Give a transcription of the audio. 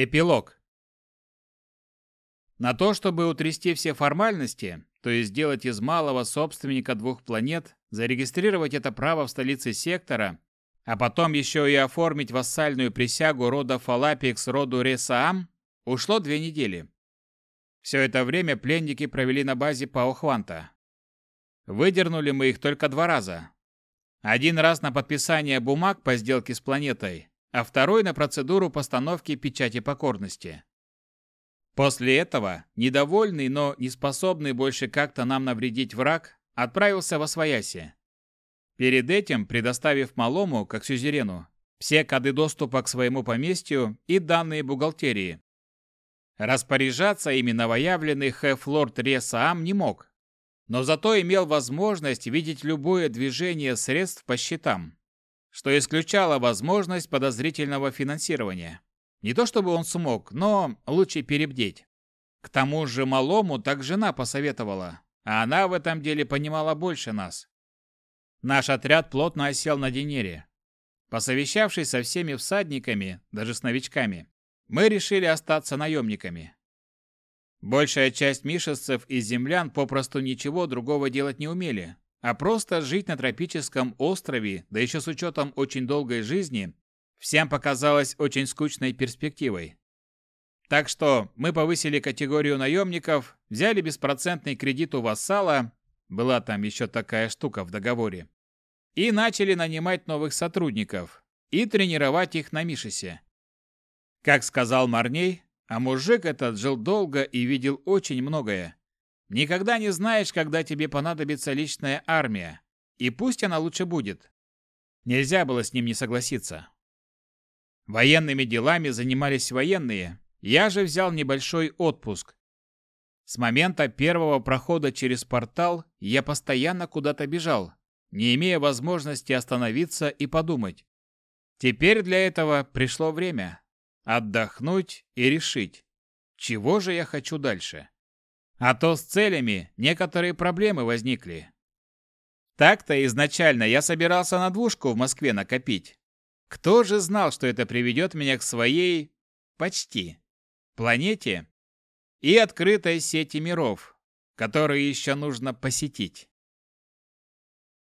Эпилог. На то, чтобы утрясти все формальности, то есть сделать из малого собственника двух планет, зарегистрировать это право в столице сектора, а потом еще и оформить вассальную присягу рода Фалапикс роду Ресаам, ушло две недели. Все это время пленники провели на базе Паохванта. Выдернули мы их только два раза. Один раз на подписание бумаг по сделке с планетой, а второй на процедуру постановки печати покорности. После этого, недовольный, но не способный больше как-то нам навредить враг, отправился во Свояси. Перед этим предоставив малому, как сюзерену, все коды доступа к своему поместью и данные бухгалтерии. Распоряжаться ими новоявленный Хефлорд Ресаам не мог, но зато имел возможность видеть любое движение средств по счетам что исключало возможность подозрительного финансирования. Не то чтобы он смог, но лучше перебдеть. К тому же малому так жена посоветовала, а она в этом деле понимала больше нас. Наш отряд плотно осел на Денере. Посовещавшись со всеми всадниками, даже с новичками, мы решили остаться наемниками. Большая часть мишесцев и землян попросту ничего другого делать не умели, а просто жить на тропическом острове, да еще с учетом очень долгой жизни, всем показалось очень скучной перспективой. Так что мы повысили категорию наемников, взяли беспроцентный кредит у вассала, была там еще такая штука в договоре, и начали нанимать новых сотрудников и тренировать их на Мишесе. Как сказал Марней, а мужик этот жил долго и видел очень многое. Никогда не знаешь, когда тебе понадобится личная армия, и пусть она лучше будет. Нельзя было с ним не согласиться. Военными делами занимались военные, я же взял небольшой отпуск. С момента первого прохода через портал я постоянно куда-то бежал, не имея возможности остановиться и подумать. Теперь для этого пришло время отдохнуть и решить, чего же я хочу дальше. А то с целями некоторые проблемы возникли. Так-то изначально я собирался на двушку в Москве накопить. Кто же знал, что это приведет меня к своей... почти... планете и открытой сети миров, которые еще нужно посетить.